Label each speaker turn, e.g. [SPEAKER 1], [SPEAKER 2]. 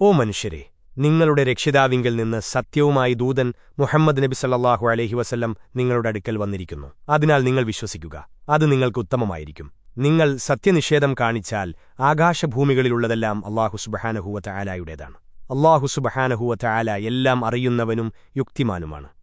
[SPEAKER 1] ഓ മനുഷ്യരെ നിങ്ങളുടെ രക്ഷിതാവിങ്കിൽ നിന്ന് സത്യവുമായി ദൂതൻ മുഹമ്മദ് നബി സല്ലാഹു അലഹി വസല്ലം നിങ്ങളുടെ അടുക്കൽ വന്നിരിക്കുന്നു. അതിനാൽ നിങ്ങൾ വിശ്വസിക്കുക അത് നിങ്ങൾക്ക് ഉത്തമമായിരിക്കും. നിങ്ങൾ സത്യനിഷേധം കാണിച്ചാൽ ആകാശഭൂമികളിലുള്ളതെല്ലാം അള്ളാഹു സുബഹാനഹുവ ചായാലായുടേതാണ് അള്ളാഹു സുബഹാനഹുവ ചായാല എല്ലാം അറിയുന്നവനും യുക്തിമാനുമാണ്.